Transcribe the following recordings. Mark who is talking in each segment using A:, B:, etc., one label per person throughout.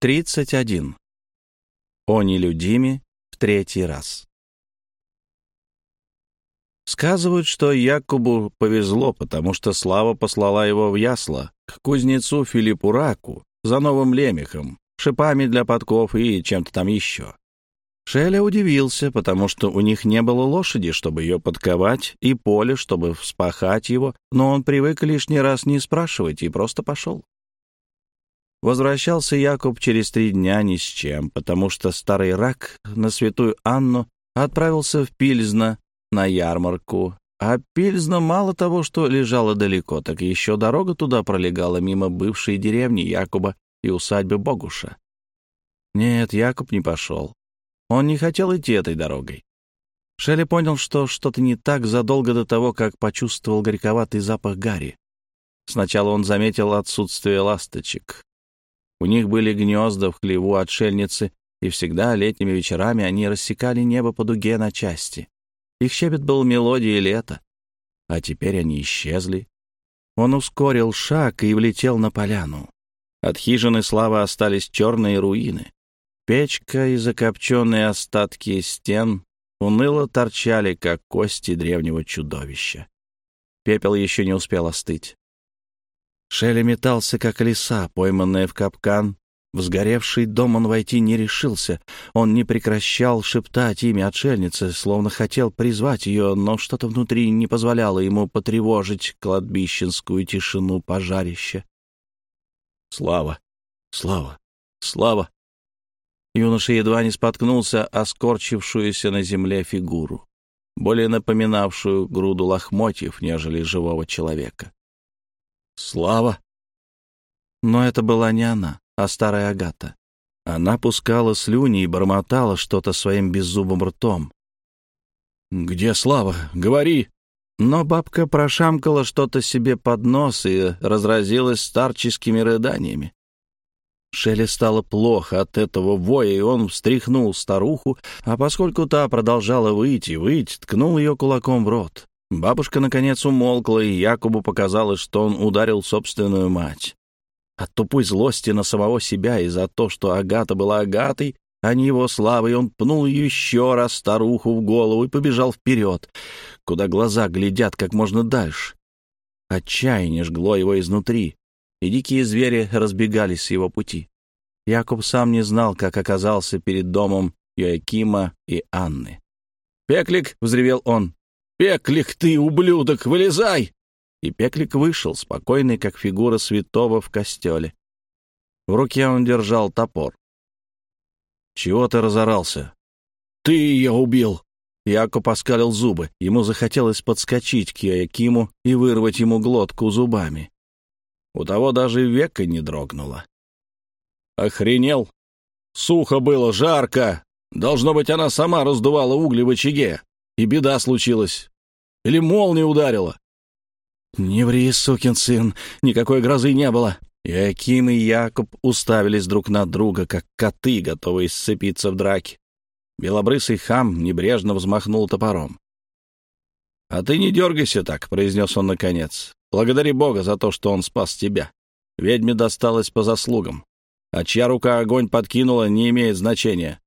A: 31. О нелюдиме в третий раз. Сказывают, что Якубу повезло, потому что Слава послала его в ясло, к кузнецу Филиппу Раку, за новым лемехом, шипами для подков и чем-то там еще. Шеля удивился, потому что у них не было лошади, чтобы ее подковать, и поле, чтобы вспахать его, но он привык лишний раз не спрашивать и просто пошел. Возвращался Якуб через три дня ни с чем, потому что старый рак на святую Анну отправился в Пильзно на ярмарку, а Пильзно мало того, что лежало далеко, так еще дорога туда пролегала мимо бывшей деревни Якуба и усадьбы Богуша. Нет, Якуб не пошел. Он не хотел идти этой дорогой. Шелли понял, что что-то не так задолго до того, как почувствовал горьковатый запах гари. Сначала он заметил отсутствие ласточек, у них были гнезда в хлеву отшельницы, и всегда летними вечерами они рассекали небо по дуге на части. Их щебет был мелодией лета, а теперь они исчезли. Он ускорил шаг и влетел на поляну. От хижины славы остались черные руины. Печка и закопченные остатки стен уныло торчали, как кости древнего чудовища. Пепел еще не успел остыть. Шелли метался, как лиса, пойманная в капкан. В сгоревший дом он войти не решился. Он не прекращал шептать имя отшельницы, словно хотел призвать ее, но что-то внутри не позволяло ему потревожить кладбищенскую тишину пожарища. «Слава! Слава! Слава!» Юноша едва не споткнулся о скорчившуюся на земле фигуру, более напоминавшую груду лохмотьев, нежели живого человека. Слава! Но это была не она, а старая Агата. Она пускала слюни и бормотала что-то своим беззубым ртом. «Где Слава? Говори!» Но бабка прошамкала что-то себе под нос и разразилась старческими рыданиями. Шелли стало плохо от этого воя, и он встряхнул старуху, а поскольку та продолжала выйти, выть, ткнул ее кулаком в рот. Бабушка, наконец, умолкла, и Якубу показалось, что он ударил собственную мать. От тупой злости на самого себя и за то, что Агата была Агатой, а не его славой, он пнул еще раз старуху в голову и побежал вперед, куда глаза глядят как можно дальше. Отчаяние жгло его изнутри, и дикие звери разбегались с его пути. Якуб сам не знал, как оказался перед домом Йоакима и Анны. «Пеклик!» — взревел он. «Пеклик ты, ублюдок, вылезай!» И Пеклик вышел, спокойный, как фигура святого в костеле. В руке он держал топор. «Чего ты разорался?» «Ты ее убил!» Якоб оскалил зубы. Ему захотелось подскочить к Якиму и вырвать ему глотку зубами. У того даже века не дрогнуло. «Охренел! Сухо было, жарко! Должно быть, она сама раздувала угли в очаге и беда случилась. Или молния ударила. «Не ври, сукин сын, никакой грозы не было». Яким и Якоб уставились друг на друга, как коты, готовые сцепиться в драке. Белобрысый хам небрежно взмахнул топором. «А ты не дергайся так», — произнес он наконец. «Благодари Бога за то, что он спас тебя. Ведьме досталось по заслугам. А чья рука огонь подкинула, не имеет значения.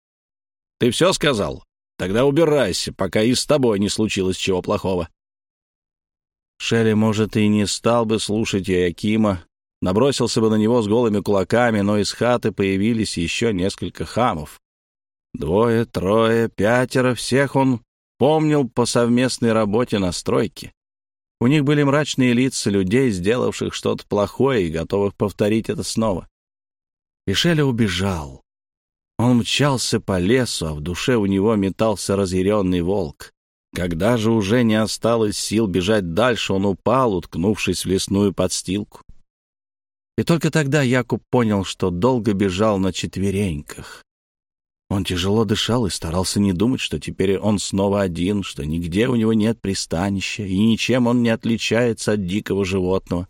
A: Ты все сказал? Тогда убирайся, пока и с тобой не случилось чего плохого. Шелли, может, и не стал бы слушать Якима, набросился бы на него с голыми кулаками, но из хаты появились еще несколько хамов. Двое, трое, пятеро, всех он помнил по совместной работе на стройке. У них были мрачные лица людей, сделавших что-то плохое и готовых повторить это снова. И Шелли убежал. Он мчался по лесу, а в душе у него метался разъяренный волк. Когда же уже не осталось сил бежать дальше, он упал, уткнувшись в лесную подстилку. И только тогда Якуб понял, что долго бежал на четвереньках. Он тяжело дышал и старался не думать, что теперь он снова один, что нигде у него нет пристанища, и ничем он не отличается от дикого животного.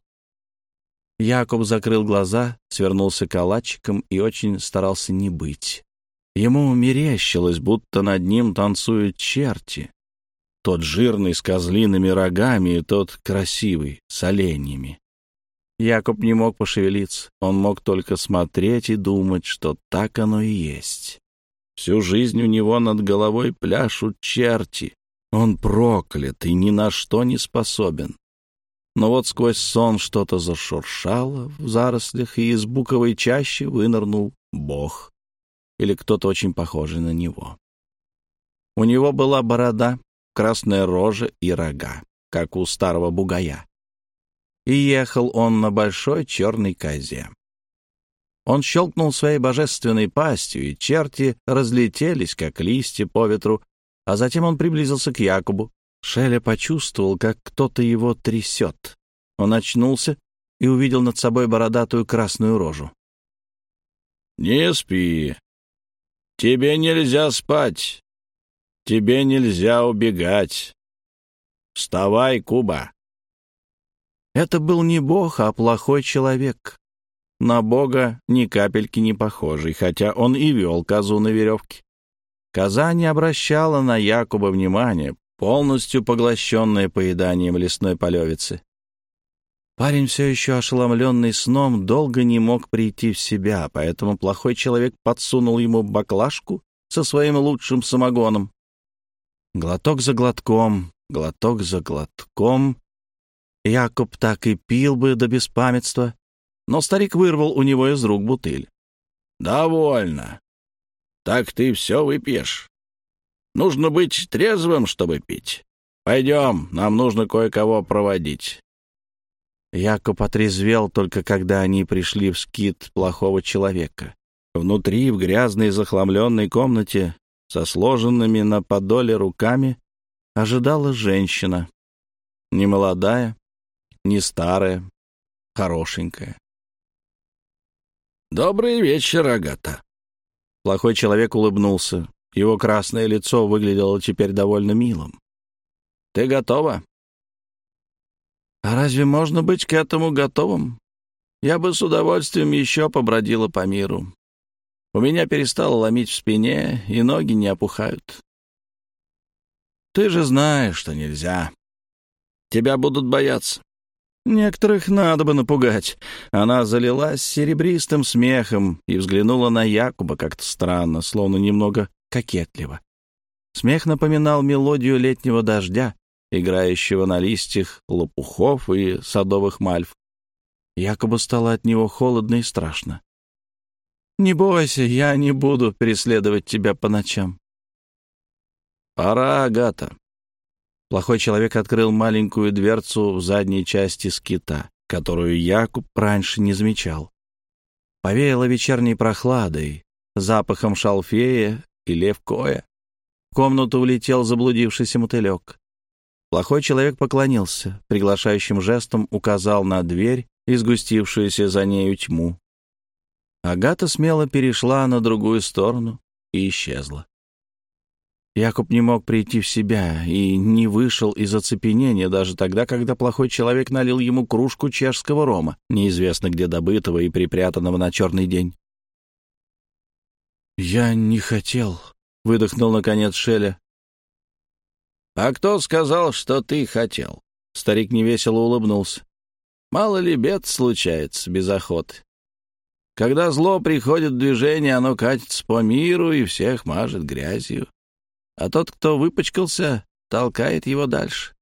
A: Якоб закрыл глаза, свернулся калачиком и очень старался не быть. Ему мерещилось, будто над ним танцуют черти. Тот жирный с козлиными рогами и тот красивый с оленями. Якоб не мог пошевелиться. Он мог только смотреть и думать, что так оно и есть. Всю жизнь у него над головой пляшут черти. Он проклят и ни на что не способен. Но вот сквозь сон что-то зашуршало в зарослях, и из буковой чащи вынырнул бог или кто-то очень похожий на него. У него была борода, красная рожа и рога, как у старого бугая. И ехал он на большой черной козе. Он щелкнул своей божественной пастью, и черти разлетелись, как листья по ветру, а затем он приблизился к Якубу. Шеля почувствовал, как кто-то его трясет. Он очнулся и увидел над собой бородатую красную рожу.
B: «Не спи. Тебе нельзя спать. Тебе нельзя убегать. Вставай, Куба!»
A: Это был не бог, а плохой человек. На бога ни капельки не похожий, хотя он и вел козу на веревке. Коза не обращала на Якуба внимания, полностью поглощенная поеданием лесной полевицы. Парень, все еще ошеломленный сном, долго не мог прийти в себя, поэтому плохой человек подсунул ему баклажку со своим лучшим самогоном. Глоток за глотком, глоток за глотком. Якуб так и пил бы до беспамятства, но старик вырвал у него из рук бутыль.
B: «Довольно. Так ты все выпьешь. Нужно быть трезвым, чтобы пить. Пойдем, нам нужно кое-кого проводить».
A: Якоб отрезвел только когда они пришли в скит плохого человека. Внутри, в грязной захламленной комнате, со сложенными на подоле руками, ожидала женщина. Не молодая, не старая, хорошенькая.
B: «Добрый вечер, Агата».
A: Плохой человек улыбнулся. Его красное лицо выглядело теперь довольно милым. «Ты готова?» «А разве можно быть к этому готовым? Я бы с удовольствием еще побродила по миру. У меня перестало ломить в спине, и ноги не опухают. Ты же знаешь, что нельзя. Тебя будут бояться. Некоторых надо бы напугать. Она залилась серебристым смехом и взглянула на Якуба как-то странно, словно немного кокетливо. Смех напоминал мелодию летнего дождя, играющего на листьях лопухов и садовых мальв. Якобы стало от него холодно и страшно. «Не бойся, я не буду преследовать тебя по ночам». «Пора, Агата», Плохой человек открыл маленькую дверцу в задней части скита, которую Якуб раньше не замечал. Повеяло вечерней прохладой, запахом шалфея и левкоя. В комнату улетел заблудившийся мотылек. Плохой человек поклонился, приглашающим жестом указал на дверь и сгустившуюся за нею тьму. Агата смело перешла на другую сторону и исчезла. Якуб не мог прийти в себя и не вышел из оцепенения даже тогда, когда плохой человек налил ему кружку чешского рома, неизвестно где добытого и припрятанного на черный день. «Я не хотел», — выдохнул наконец Шеля.
B: «А кто сказал, что ты хотел?» Старик невесело улыбнулся. «Мало ли бед случается без охоты. Когда зло приходит в движение, оно катится по миру и всех мажет грязью а тот, кто выпачкался, толкает его дальше.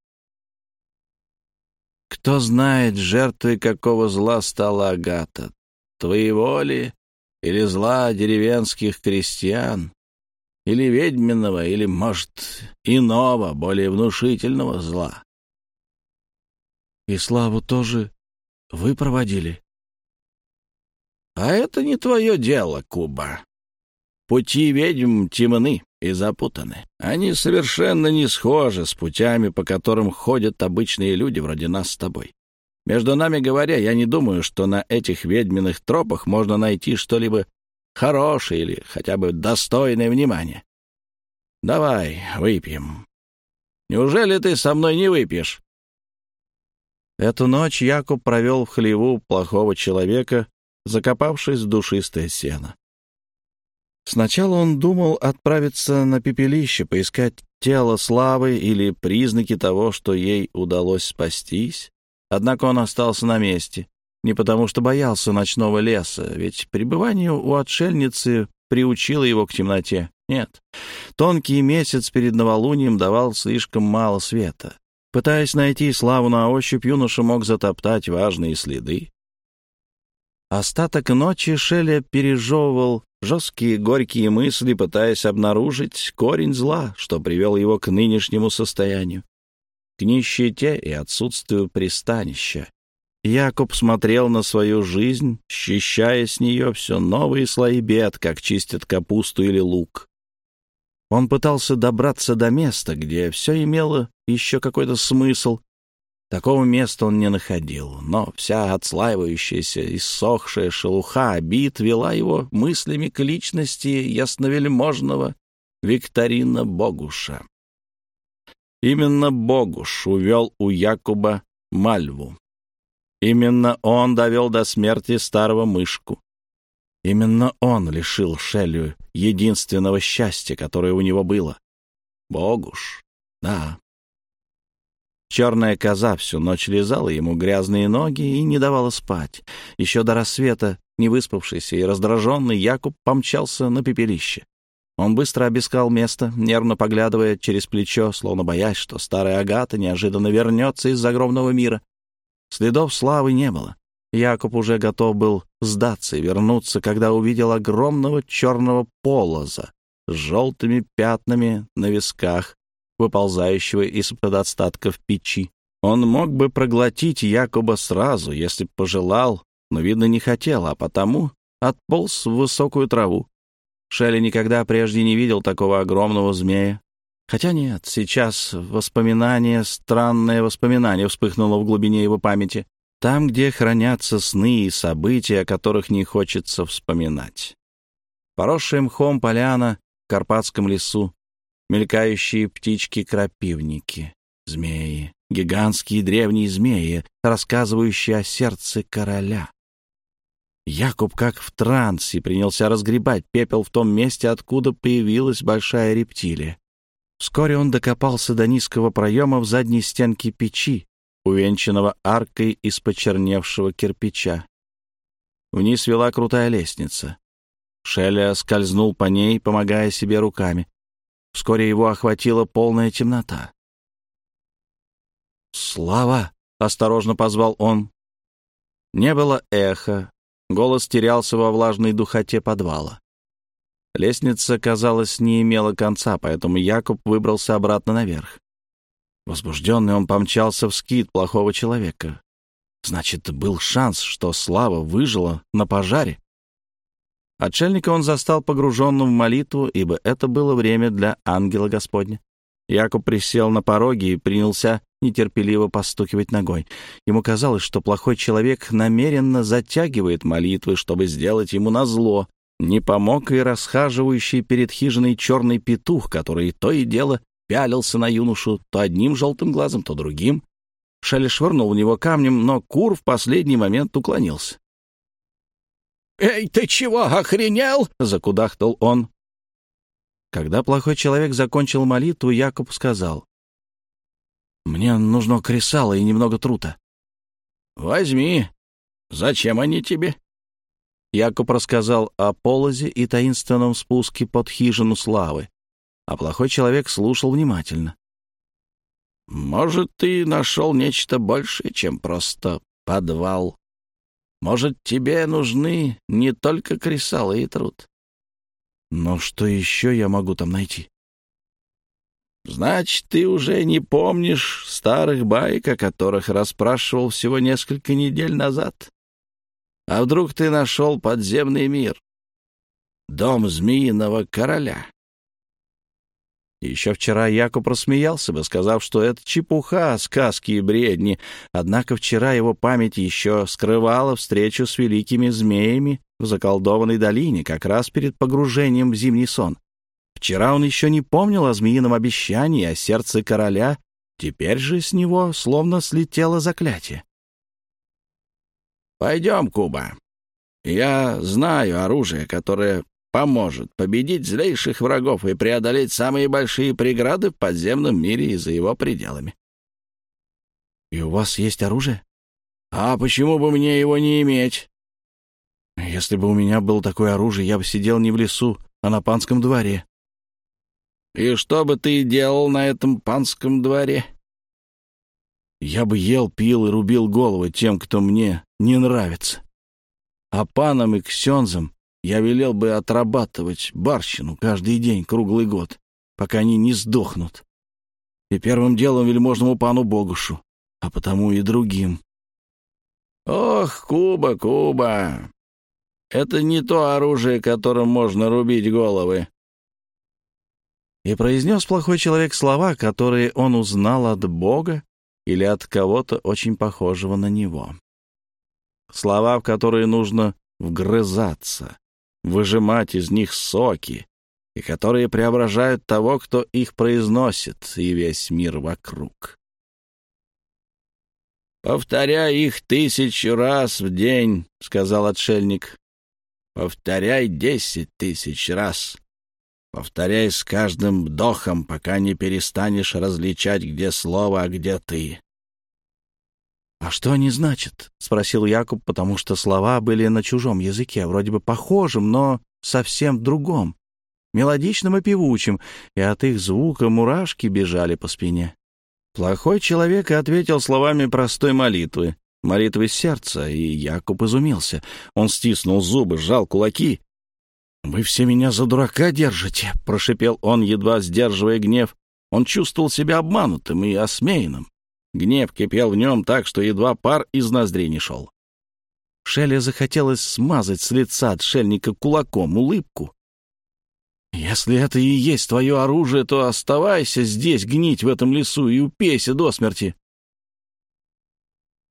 B: Кто знает, жертвой какого зла стала Агата, твоего ли или зла деревенских крестьян, или ведьминого, или, может, иного, более внушительного зла.
A: И славу тоже вы проводили?
B: А это не твое дело, Куба. Пути ведьм темны и запутаны. Они совершенно не схожи с путями, по которым ходят обычные люди вроде нас с тобой. Между нами говоря, я не думаю, что на этих ведьминых тропах можно найти что-либо хорошее или хотя бы достойное внимания. Давай, выпьем. Неужели ты со мной не выпьешь?
A: Эту ночь Якуб провел в хлеву плохого человека, закопавшись в душистое сено. Сначала он думал отправиться на пепелище, поискать тело славы или признаки того, что ей удалось спастись. Однако он остался на месте Не потому что боялся ночного леса, ведь пребывание у отшельницы приучило его к темноте. Нет, тонкий месяц перед новолунием давал слишком мало света. Пытаясь найти славу на ощупь, юноша мог затоптать важные следы. Остаток ночи Шеля пережевывал жесткие горькие мысли, пытаясь обнаружить корень зла, что привел его к нынешнему состоянию, к нищете и отсутствию пристанища. Якоб смотрел на свою жизнь, счищая с нее все новые слои бед, как чистят капусту или лук. Он пытался добраться до места, где все имело еще какой-то смысл. Такого места он не находил, но вся отслаивающаяся, иссохшая шелуха обид вела его мыслями к личности ясновельможного Викторина Богуша. Именно Богуш увел у Якуба Мальву. Именно он довел до смерти старого мышку. Именно он лишил Шеллю единственного счастья, которое у него было. Богуш, да. Черная коза всю ночь лизала ему грязные ноги и не давала спать. Еще до рассвета, не выспавшийся и раздраженный, Якуб помчался на пепелище. Он быстро обыскал место, нервно поглядывая через плечо, словно боясь, что старая Агата неожиданно вернется из загробного мира. Следов славы не было. Якоб уже готов был сдаться и вернуться, когда увидел огромного черного полоза с желтыми пятнами на висках, выползающего из-под остатков печи. Он мог бы проглотить Якоба сразу, если б пожелал, но, видно, не хотел, а потому отполз в высокую траву. Шелли никогда прежде не видел такого огромного змея. Хотя нет, сейчас воспоминание, странное воспоминание вспыхнуло в глубине его памяти. Там, где хранятся сны и события, о которых не хочется вспоминать. Поросшая мхом поляна в Карпатском лесу, мелькающие птички-крапивники, змеи, гигантские древние змеи, рассказывающие о сердце короля. Якуб, как в трансе, принялся разгребать пепел в том месте, откуда появилась большая рептилия. Вскоре он докопался до низкого проема в задней стенке печи, увенчанного аркой из почерневшего кирпича. Вниз вела крутая лестница. Шеля скользнул по ней, помогая себе руками. Вскоре его охватила полная темнота. «Слава!» — осторожно позвал он. Не было эха, голос терялся во влажной духоте подвала. Лестница, казалось, не имела конца, поэтому Якуб выбрался обратно наверх. Возбужденный он помчался в скит плохого человека. Значит, был шанс, что Слава выжила на пожаре. Отшельника он застал погруженным в молитву, ибо это было время для ангела Господня. Якуб присел на пороге и принялся нетерпеливо постукивать ногой. Ему казалось, что плохой человек намеренно затягивает молитвы, чтобы сделать ему назло, не помог и расхаживающий перед хижиной черный петух, который то и дело пялился на юношу то одним желтым глазом, то другим. Шелли швырнул в него камнем, но кур в последний момент уклонился. «Эй, ты чего, охренел?» — закудахтал он. Когда плохой человек закончил молитву, Якоб сказал. «Мне нужно кресало и немного трута». «Возьми. Зачем они тебе?» Якоб рассказал о полозе и таинственном спуске под хижину славы, а плохой человек слушал внимательно. «Может, ты нашел нечто большее, чем просто подвал. Может, тебе нужны не только кресалы и труд. Но что еще я могу там найти?» «Значит, ты уже не помнишь старых баек, о которых расспрашивал всего несколько недель назад?» А вдруг ты нашел подземный мир? Дом змеиного короля. Еще вчера Якуб рассмеялся бы, сказав, что это чепуха, сказки и бредни, однако вчера его память еще скрывала встречу с великими змеями в заколдованной долине, как раз перед погружением в зимний сон. Вчера он еще не помнил о змеином обещании, о сердце короля, теперь же с него словно слетело заклятие. «Пойдем, Куба. Я знаю оружие, которое поможет победить злейших врагов и преодолеть самые большие преграды в подземном мире и за его пределами». «И у вас есть оружие?»
B: А почему бы мне его не иметь?
A: Если бы у меня было такое оружие, я бы сидел не в лесу, а на панском дворе.
B: И что бы ты делал на этом панском дворе?
A: Я бы ел, пил и рубил головы тем, кто мне не нравится. А панам и ксензам я велел бы отрабатывать барщину каждый день, круглый год, пока они не сдохнут. И первым делом вельможному пану Богушу, а потому и другим.
B: Ох, Куба, Куба, это не то оружие, которым можно рубить головы.
A: И произнес плохой человек слова, которые он узнал от Бога или от кого-то очень похожего на него. Слова, в которые нужно вгрызаться, выжимать из них соки, и которые преображают того, кто их произносит, и весь мир вокруг.
B: «Повторяй их тысячу раз в день», — сказал отшельник. «Повторяй десять тысяч раз. Повторяй с каждым вдохом, пока не перестанешь различать, где слово, а где ты.
A: «А что они значат?» — спросил Якуб, потому что слова были на чужом языке, вроде бы похожим, но совсем другом, мелодичным и певучим, и от их звука мурашки бежали по спине. Плохой человек ответил словами простой молитвы, молитвы сердца, и Якуб изумился. Он стиснул зубы, сжал кулаки. «Вы все меня за дурака держите», — прошипел он, едва сдерживая гнев. Он чувствовал себя обманутым и осмеянным. Гнев кипел в нем так, что едва пар из ноздрей не шел. Шелли захотелось смазать с лица отшельника кулаком улыбку. «Если это и есть твое оружие, то оставайся здесь гнить в этом лесу и упейся до смерти».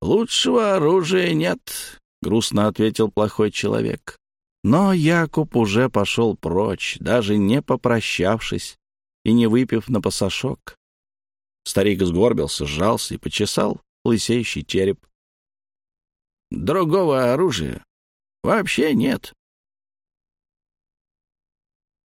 B: «Лучшего оружия нет», — грустно ответил плохой человек.
A: Но Якуб уже пошел прочь, даже не попрощавшись и не выпив на пасашок. Старик сгорбился, сжался и почесал лысеющий череп.
B: «Другого оружия вообще нет»,